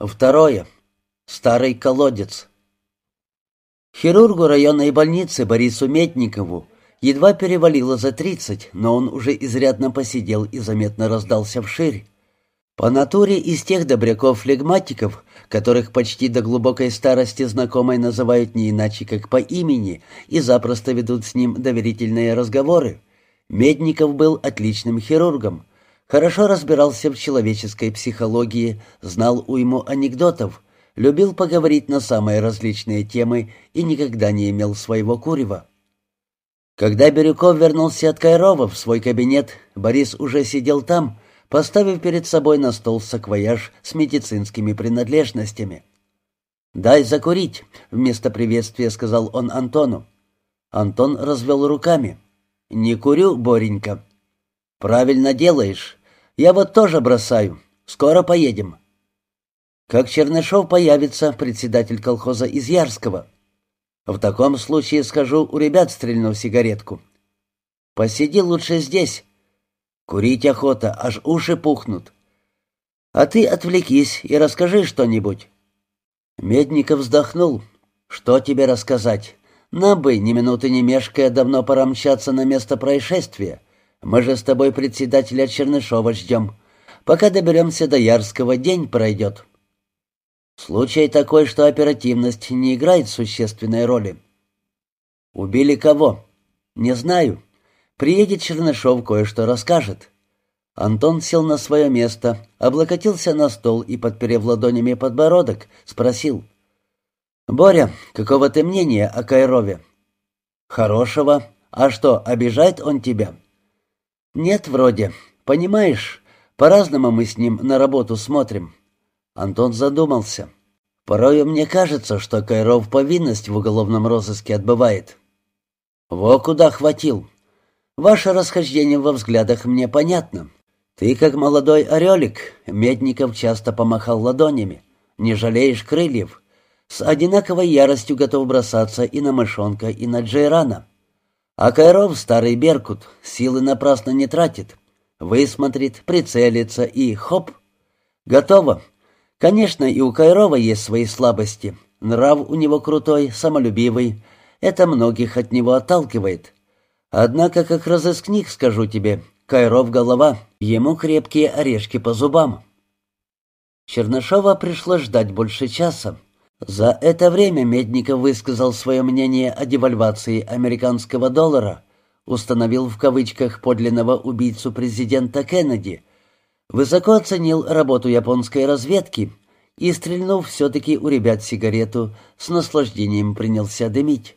Второе. Старый колодец. Хирургу районной больницы Борису Метникову едва перевалило за тридцать, но он уже изрядно посидел и заметно раздался вширь. По натуре из тех добряков-флегматиков, которых почти до глубокой старости знакомой называют не иначе, как по имени, и запросто ведут с ним доверительные разговоры, Медников был отличным хирургом, хорошо разбирался в человеческой психологии, знал уйму анекдотов, любил поговорить на самые различные темы и никогда не имел своего курева. Когда Бирюков вернулся от Кайрова в свой кабинет, Борис уже сидел там, поставив перед собой на стол саквояж с медицинскими принадлежностями. «Дай закурить», — вместо приветствия сказал он Антону. Антон развел руками. «Не курю, Боренька». «Правильно делаешь. Я вот тоже бросаю. Скоро поедем». «Как Чернышов появится, председатель колхоза из Ярского?» «В таком случае скажу, у ребят стрельну сигаретку». «Посиди лучше здесь. Курить охота, аж уши пухнут. А ты отвлекись и расскажи что-нибудь». Медников вздохнул. «Что тебе рассказать? Нам бы, ни минуты не мешкая, давно пора мчаться на место происшествия. Мы же с тобой председателя Чернышова ждем. Пока доберемся до Ярского, день пройдет». «Случай такой, что оперативность не играет существенной роли». «Убили кого?» «Не знаю. Приедет Чернышов, кое-что расскажет». Антон сел на свое место, облокотился на стол и, подперев ладонями подбородок, спросил. «Боря, какого ты мнения о Кайрове?» «Хорошего. А что, обижает он тебя?» «Нет, вроде. Понимаешь, по-разному мы с ним на работу смотрим». Антон задумался. «Порою мне кажется, что Кайров повинность в уголовном розыске отбывает». «Во куда хватил. Ваше расхождение во взглядах мне понятно. Ты, как молодой орелик, Медников часто помахал ладонями. Не жалеешь крыльев. С одинаковой яростью готов бросаться и на мышонка, и на Джейрана. А Кайров, старый Беркут, силы напрасно не тратит. Высмотрит, прицелится и хоп. Готово. Конечно, и у Кайрова есть свои слабости. Нрав у него крутой, самолюбивый. Это многих от него отталкивает. Однако, как разыскник, скажу тебе, Кайров голова, ему крепкие орешки по зубам. Чернышова пришлось ждать больше часа. За это время Медников высказал свое мнение о девальвации американского доллара, установил в кавычках подлинного убийцу президента Кеннеди, высоко оценил работу японской разведки и, стрельнув все-таки у ребят сигарету, с наслаждением принялся дымить.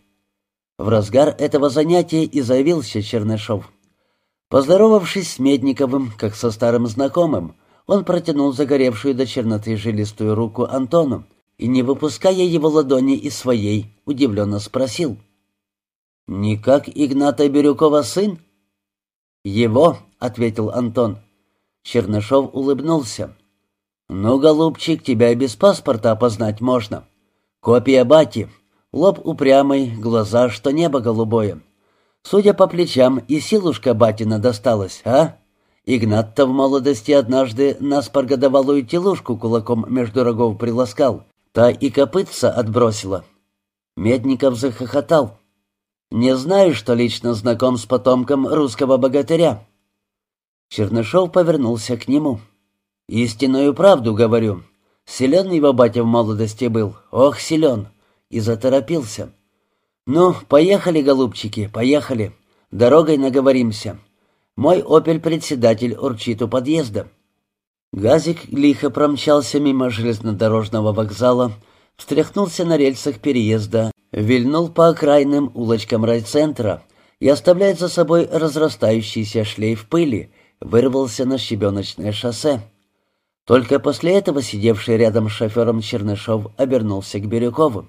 В разгар этого занятия и заявился Чернышов. Поздоровавшись с Медниковым, как со старым знакомым, он протянул загоревшую до черноты жилистую руку Антону и, не выпуская его ладони из своей, удивленно спросил. «Не как Игната Бирюкова сын?» «Его», — ответил Антон. Чернышов улыбнулся. «Ну, голубчик, тебя без паспорта опознать можно. Копия бати, Лоб упрямый, глаза, что небо голубое. Судя по плечам, и силушка батина досталась, а? Игнат-то в молодости однажды нас поргодовалую телушку кулаком между рогов приласкал. Та и копытца отбросила. Медников захохотал. «Не знаю, что лично знаком с потомком русского богатыря». Чернышов повернулся к нему. «Истинную правду говорю. Силен его батя в молодости был. Ох, силен и заторопился. «Ну, поехали, голубчики, поехали. Дорогой наговоримся. Мой «Опель»-председатель урчит у подъезда». Газик лихо промчался мимо железнодорожного вокзала, встряхнулся на рельсах переезда, вильнул по окраинным улочкам райцентра и, оставляя за собой разрастающийся шлейф пыли, вырвался на щебеночное шоссе. Только после этого сидевший рядом с шофером Чернышов обернулся к Бирюкову.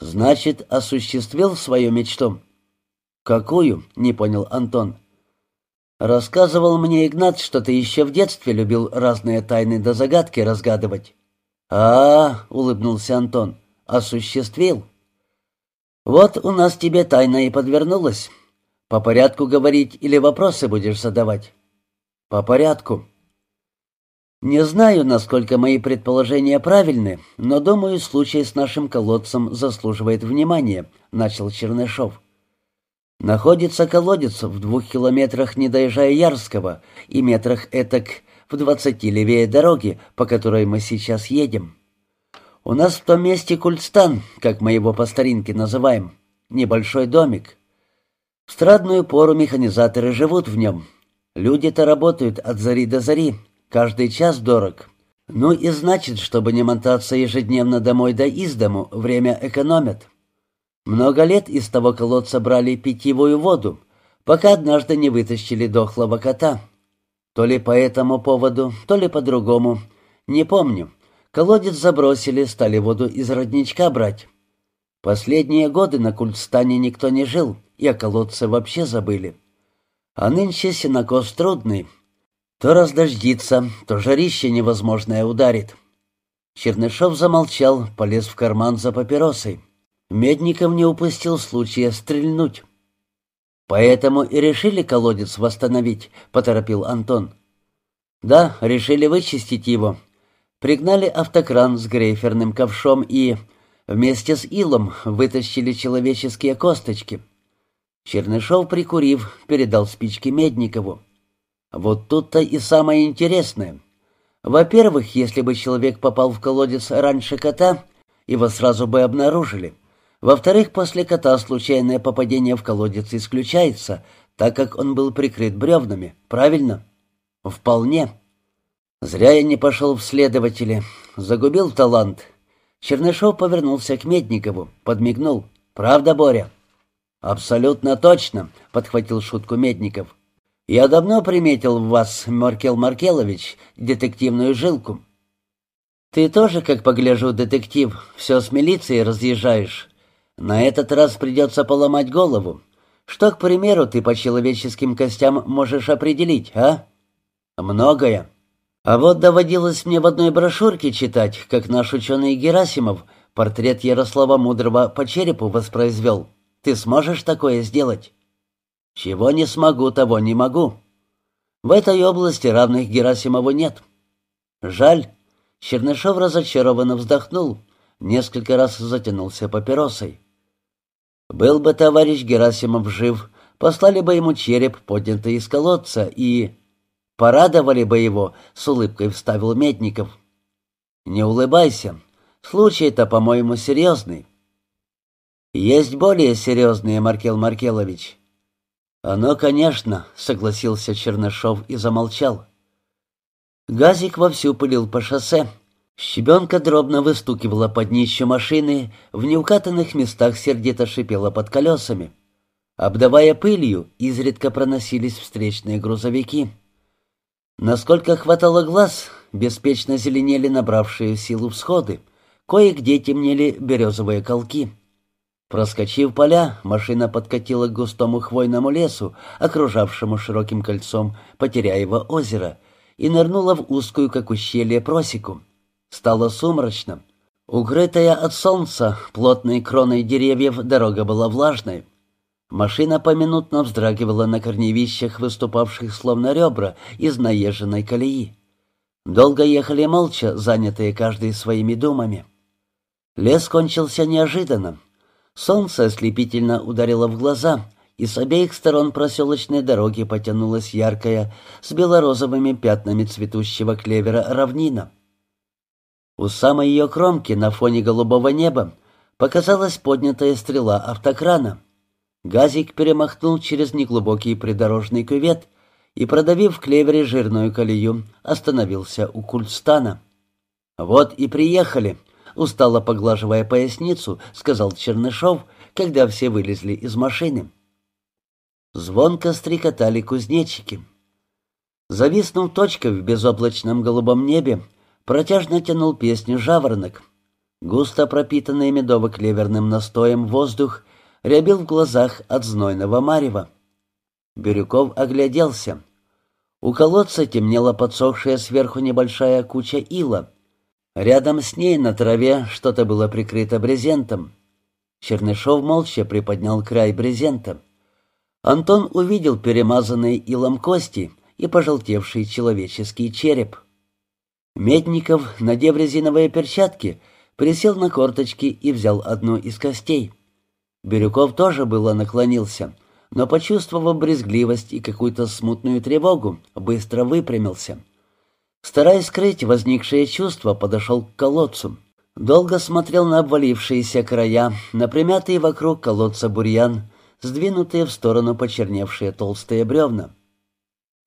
«Значит, осуществил свою мечту?» «Какую?» — не понял Антон. «Рассказывал мне Игнат, что ты еще в детстве любил разные тайны до загадки разгадывать». «А, -а, -а — улыбнулся Антон, — осуществил». «Вот у нас тебе тайна и подвернулась. По порядку говорить или вопросы будешь задавать?» «По порядку». Не знаю, насколько мои предположения правильны, но думаю, случай с нашим колодцем заслуживает внимания, начал Чернышов. Находится колодец в двух километрах, не доезжая Ярского, и метрах этак в двадцати левее дороги, по которой мы сейчас едем. У нас в том месте кульстан, как мы его по старинке называем, небольшой домик. В страдную пору механизаторы живут в нем. Люди-то работают от зари до зари, каждый час дорог. Ну и значит, чтобы не мотаться ежедневно домой да из дому, время экономят. Много лет из того колодца брали питьевую воду, пока однажды не вытащили дохлого кота. То ли по этому поводу, то ли по другому, не помню. Колодец забросили, стали воду из родничка брать. Последние годы на Кульстане никто не жил, и о колодце вообще забыли. А нынче сенокос трудный. То раздождится, то жарище невозможное ударит. Чернышов замолчал, полез в карман за папиросой. Медников не упустил случая стрельнуть. «Поэтому и решили колодец восстановить», — поторопил Антон. «Да, решили вычистить его. Пригнали автокран с грейферным ковшом и вместе с илом вытащили человеческие косточки». Чернышов, прикурив, передал спички Медникову. «Вот тут-то и самое интересное. Во-первых, если бы человек попал в колодец раньше кота, его сразу бы обнаружили». Во-вторых, после кота случайное попадение в колодец исключается, так как он был прикрыт бревнами. Правильно? Вполне. Зря я не пошел в следователи. Загубил талант. Чернышов повернулся к Медникову, подмигнул. «Правда, Боря?» «Абсолютно точно», — подхватил шутку Медников. «Я давно приметил в вас, Маркел Маркелович, детективную жилку». «Ты тоже, как погляжу, детектив, все с милицией разъезжаешь. На этот раз придется поломать голову. Что, к примеру, ты по человеческим костям можешь определить, а? Многое. А вот доводилось мне в одной брошюрке читать, как наш ученый Герасимов портрет Ярослава Мудрого по черепу воспроизвел. Ты сможешь такое сделать? Чего не смогу, того не могу. В этой области равных Герасимову нет. Жаль. Чернышов разочарованно вздохнул, несколько раз затянулся папиросой. Был бы товарищ Герасимов жив, послали бы ему череп, поднятый из колодца, и... Порадовали бы его, с улыбкой вставил Метников. Не улыбайся. Случай-то, по-моему, серьезный. Есть более серьезные, Маркел Маркелович. Оно, конечно, согласился Чернышов и замолчал. Газик вовсю пылил по шоссе. Щебенка дробно выстукивала под днище машины, в неукатанных местах сердито шипела под колесами. Обдавая пылью, изредка проносились встречные грузовики. Насколько хватало глаз, беспечно зеленели набравшие силу всходы, кое-где темнели березовые колки. Проскочив поля, машина подкатила к густому хвойному лесу, окружавшему широким кольцом Потеряево озеро, и нырнула в узкую, как ущелье, просеку. Стало сумрачно. Укрытая от солнца плотной кроной деревьев дорога была влажной. Машина поминутно вздрагивала на корневищах, выступавших словно ребра из наезженной колеи. Долго ехали молча, занятые каждый своими думами. Лес кончился неожиданно. Солнце ослепительно ударило в глаза, и с обеих сторон проселочной дороги потянулась яркая, с белорозовыми пятнами цветущего клевера равнина. У самой ее кромки на фоне голубого неба показалась поднятая стрела автокрана. Газик перемахнул через неглубокий придорожный кювет и, продавив в клевере жирную колею, остановился у Кульстана. «Вот и приехали», — устало поглаживая поясницу, сказал Чернышов, когда все вылезли из машины. Звонко стрекотали кузнечики. Зависнув точкой в безоблачном голубом небе, Протяжно тянул песню жаворонок. Густо пропитанный медово-клеверным настоем воздух рябил в глазах от знойного марева. Бирюков огляделся. У колодца темнела подсохшая сверху небольшая куча ила. Рядом с ней на траве что-то было прикрыто брезентом. Чернышов молча приподнял край брезента. Антон увидел перемазанные илом кости и пожелтевший человеческий череп. Медников, надев резиновые перчатки, присел на корточки и взял одну из костей. Бирюков тоже было наклонился, но, почувствовав брезгливость и какую-то смутную тревогу, быстро выпрямился. Стараясь скрыть возникшее чувство, подошел к колодцу. Долго смотрел на обвалившиеся края, на примятые вокруг колодца бурьян, сдвинутые в сторону почерневшие толстые бревна.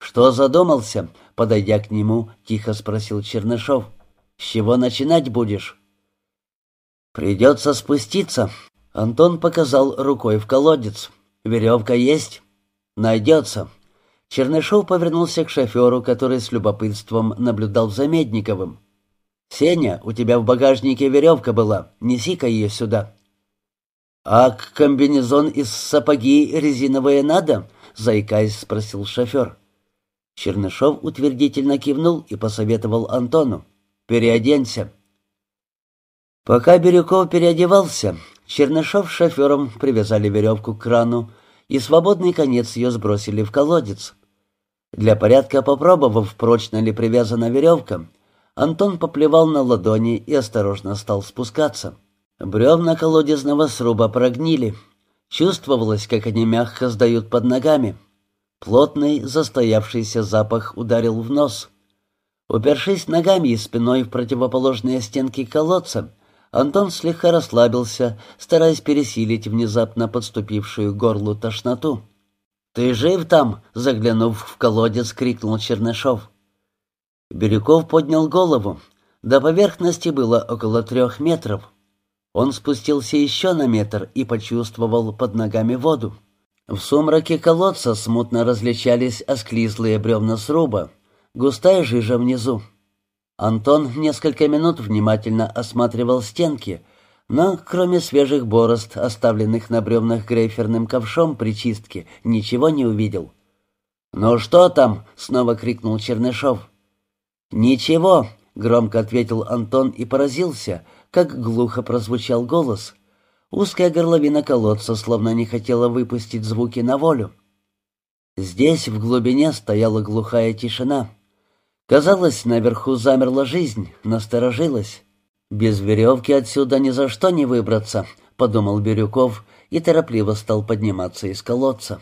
«Что задумался?» — подойдя к нему, тихо спросил Чернышов. «С чего начинать будешь?» «Придется спуститься», — Антон показал рукой в колодец. «Веревка есть?» «Найдется». Чернышов повернулся к шоферу, который с любопытством наблюдал за Медниковым. «Сеня, у тебя в багажнике веревка была. Неси-ка ее сюда». «А комбинезон из сапоги резиновые надо?» — заикаясь, спросил шофер. Чернышов утвердительно кивнул и посоветовал Антону. «Переоденься». Пока Бирюков переодевался, Чернышов с шофером привязали веревку к крану и свободный конец ее сбросили в колодец. Для порядка попробовав, прочно ли привязана веревка, Антон поплевал на ладони и осторожно стал спускаться. Бревна колодезного сруба прогнили. Чувствовалось, как они мягко сдают под ногами. Плотный, застоявшийся запах ударил в нос. Упершись ногами и спиной в противоположные стенки колодца, Антон слегка расслабился, стараясь пересилить внезапно подступившую горлу тошноту. «Ты жив там?» — заглянув в колодец, крикнул Чернышов. Бирюков поднял голову. До поверхности было около трех метров. Он спустился еще на метр и почувствовал под ногами воду. В сумраке колодца смутно различались осклизлые бревна сруба, густая жижа внизу. Антон несколько минут внимательно осматривал стенки, но кроме свежих борозд, оставленных на бревнах грейферным ковшом при чистке, ничего не увидел. «Ну что там?» — снова крикнул Чернышов. «Ничего», — громко ответил Антон и поразился, как глухо прозвучал голос. Узкая горловина колодца словно не хотела выпустить звуки на волю. Здесь, в глубине, стояла глухая тишина. Казалось, наверху замерла жизнь, насторожилась. «Без веревки отсюда ни за что не выбраться», — подумал Бирюков и торопливо стал подниматься из колодца.